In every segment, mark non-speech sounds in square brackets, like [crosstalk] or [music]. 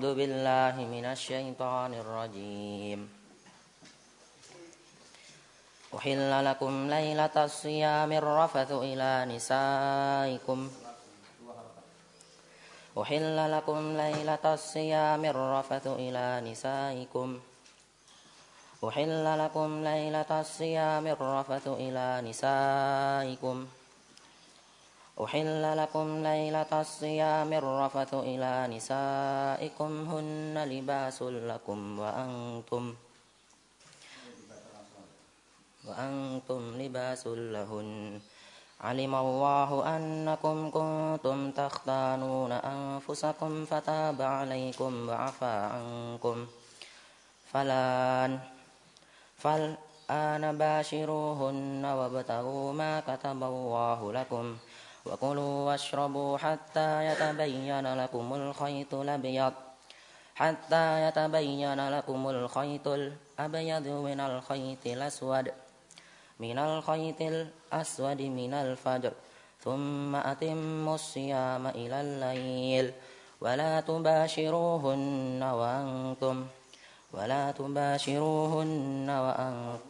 أعوذ بالله من الشيطان الرجيم. أحل لكم ليلة الصيام الرفث إلى نسائكم. أحل لكم ليلة الصيام الرفث إلى نسائكم. أحل لكم ليلة الصيام الرفث إلى نسائكم. أحل لكم ليلة الصيام الرفث إلى نسائكم هن لباس لكم وأنتم وأنتم لباس لهن علم الله أنكم كنتم تختانون أنفسكم فتاب عليكم وعفى عنكم فلان فالآن باشروهن وابتغوا ما كتب الله لكم وكلوا واشربوا حتى يتبين لكم الخيط الأبيض. حتى يتبين لكم الخيط الأبيض من الخيط الأسود. من الخيط الأسود من الفجر. ثم أتموا الصيام إلى الليل. ولا تباشروهن وأنتم. ولا تباشروهن وأنتم.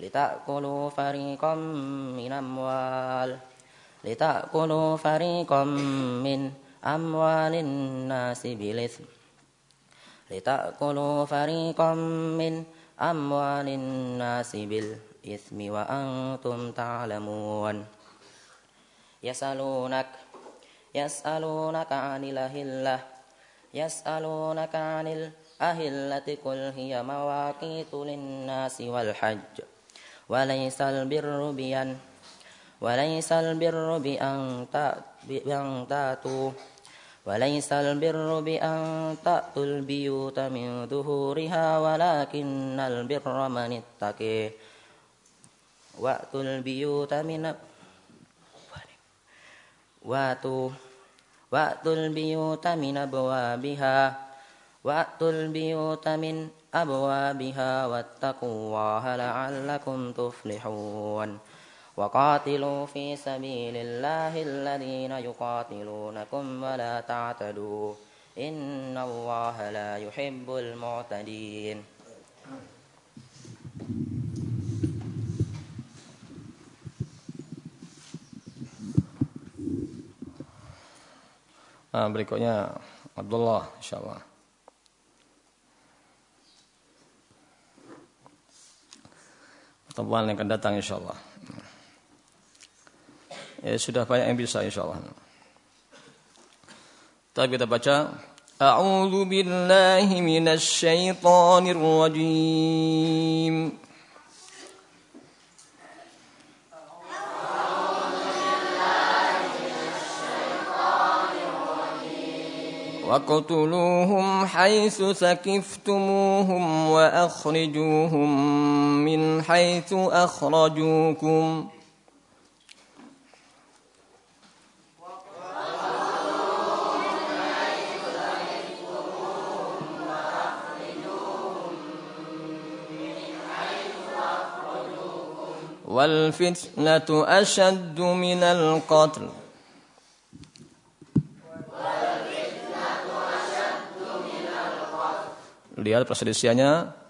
لتأكلوا فريقا من أموال. لتأكلوا فريقا من أموال الناس بالإثم. لتأكلوا فريقا من أموال الناس بالإثم وأنتم تعلمون. يسألونك يسألونك عن الأهلة. يسألونك عن الأهلة قل هي مواقيت للناس والحج. وليس البر بأن وليس البر بأن تأتوا. وليس البر بأن تأتوا البيوت من ظهورها ولكن البر من اتقي وأتوا البيوت من وأتوا وأتوا البيوت من أبوابها. وأتوا البيوت من أبوابها واتقوا الله لعلكم تفلحون. وقاتلوا في سبيل الله الذين يقاتلونكم ولا تعتدوا. إن الله لا يحب المعتدين. Nah, berikutnya Abdullah insyaallah. Pertemuan yang akan datang insyaallah. Ya, sudah banyak yang bisa insyaallah. Tapi kita baca A'udzu billahi minasy syaithanir rajim. واقتلوهم حيث سكفتموهم وأخرجوهم من حيث أخرجوكم. والفتنة أشد من القتل. Lihat perselisihannya.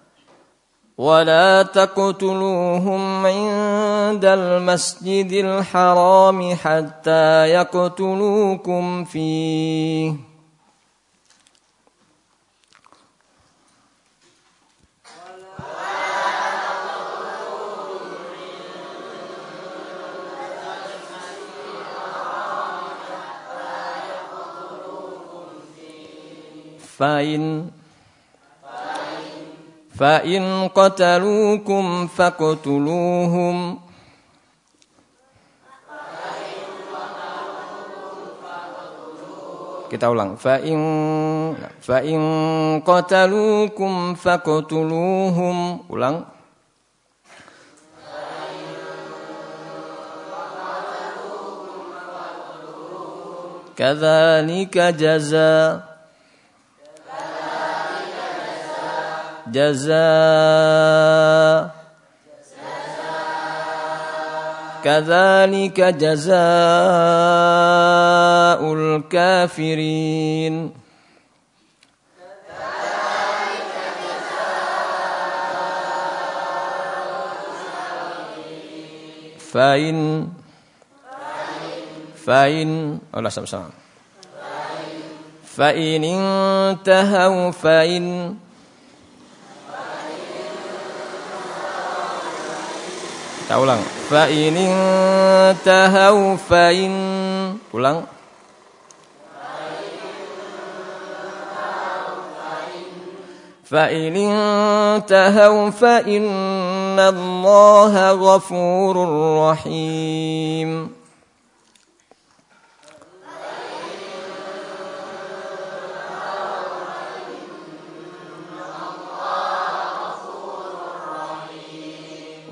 ولا تقتلوهم عند المسجد الحرام حتى يقتلوكم فيه فإن فإن قتلوكم فاقتلوهم Kita ulang. Fa in fa in qataluukum faqtuluhum. Ulang. Kadzalika jaza jaza كذلك جزاء الكافرين فإن فإن الله sama-sama فإن انتهوا فإن Kita ulang. Fa in tahau fa in ulang. Fa in tahau fa inna Allah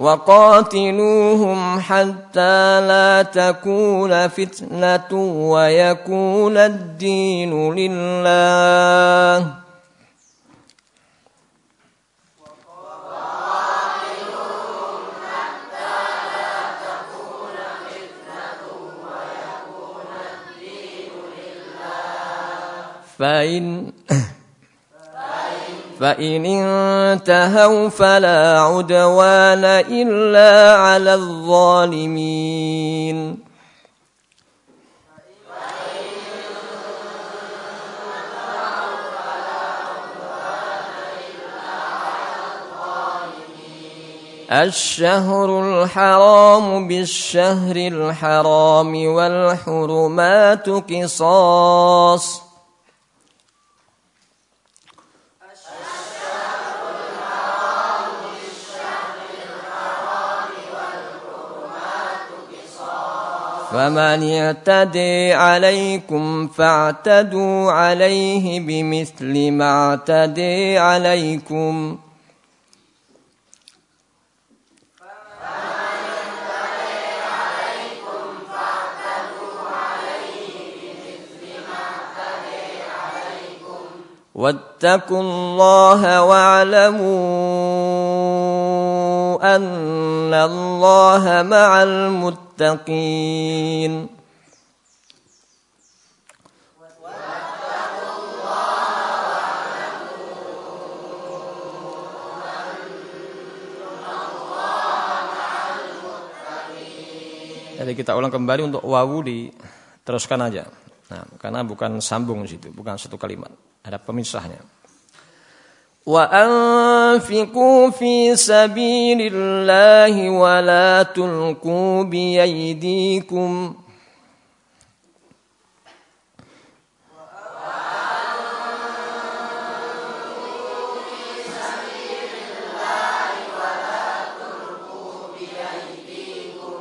وقاتلوهم حتى لا تكون فتنة ويكون الدين لله. فإن فإن انتهوا فلا عدوان إلا على الظالمين الشهر الحرام بالشهر الحرام والحرمات قصاص فمن اعتدي عليكم فاعتدوا عليه بمثل ما اعتدي عليكم. واتقوا الله واعلموا أن الله مع المتقين. المتقين Jadi kita ulang kembali untuk wawu diteruskan aja. Nah, karena bukan sambung situ, bukan satu kalimat. Ada pemisahnya. وأنفقوا في سبيل الله ولا تلقوا بأيديكم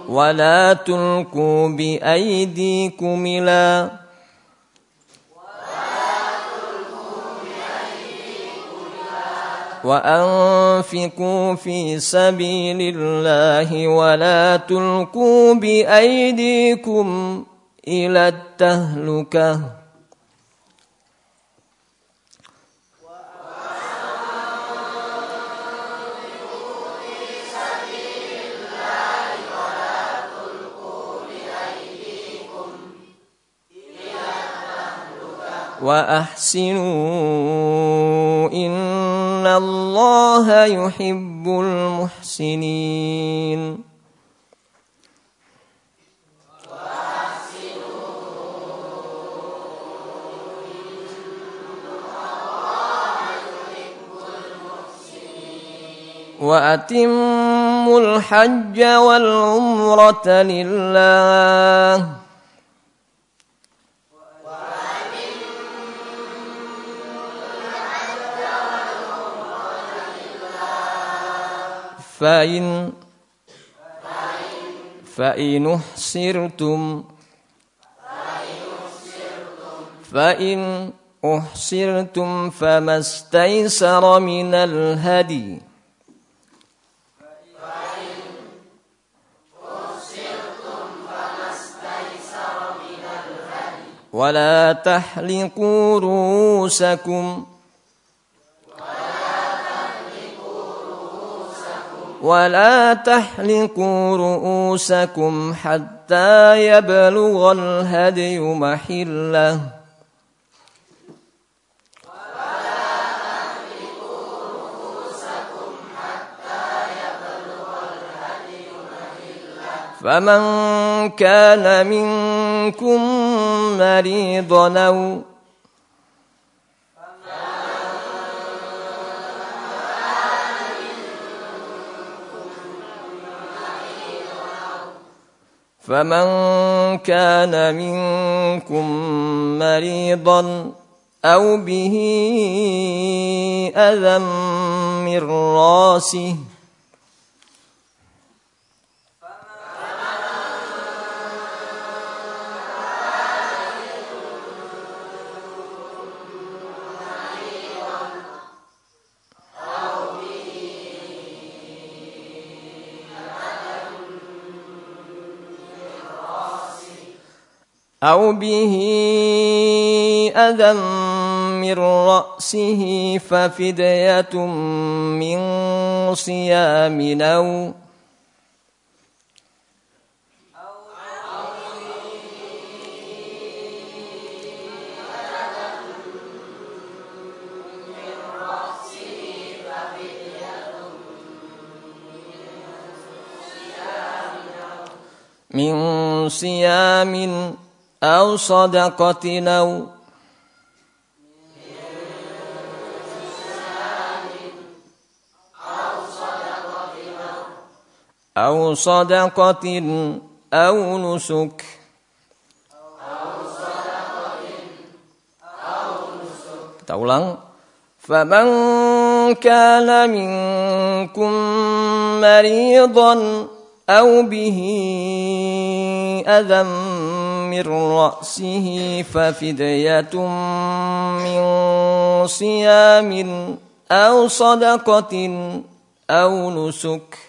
ولا تلقوا بأيديكم إلى وأنفقوا في سبيل الله ولا تلقوا بأيديكم إلى التهلكة. وأحسنوا إن الله يحب المحسنين. وأتموا الحج والعمرة لله. فإن فإن احسرتم فإن أحصرتم فما استيسر من الهدي ولا تحلقوا رؤوسكم ولا تحلقوا رؤوسكم حتى يبلغ الهدي محله فمن كان منكم مريضا أو فمن كان منكم مريضا أو به أذى من راسه أو به أذى من رأسه ففدية من صيام أو من صيام أو صدقة أو أو صدقة أو نسك. Kita فمن كان منكم مريضا أو به أذى من رأسه ففدية من صيام أو صدقة أو نسك.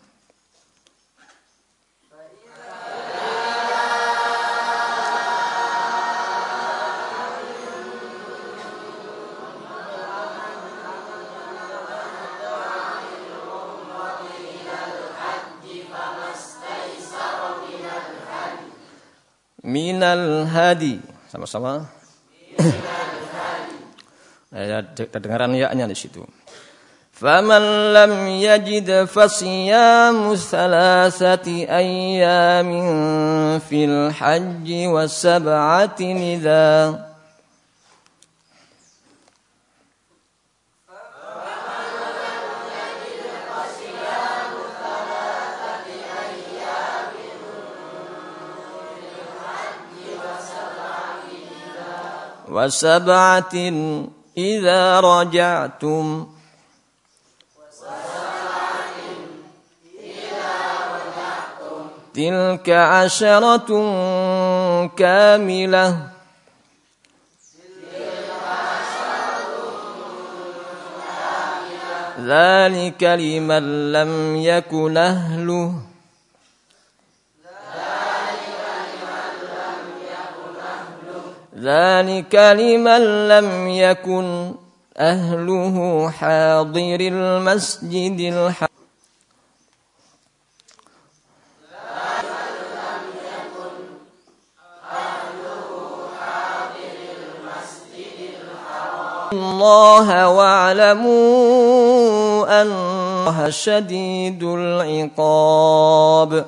minal hadi. Sama-sama. [clears throat] Ya, kedengaran ya-nya di situ. فمن لم يجد فصيام ثلاثة أيام في الحج وسبعة إذا وسبعة إذا رجعتم. تلك عشرة كاملة. ذلك لمن لم يكن أهله. ذلك لمن لم يكن أهله حاضر المسجد الحرام. الله واعلموا أن الله شديد العقاب.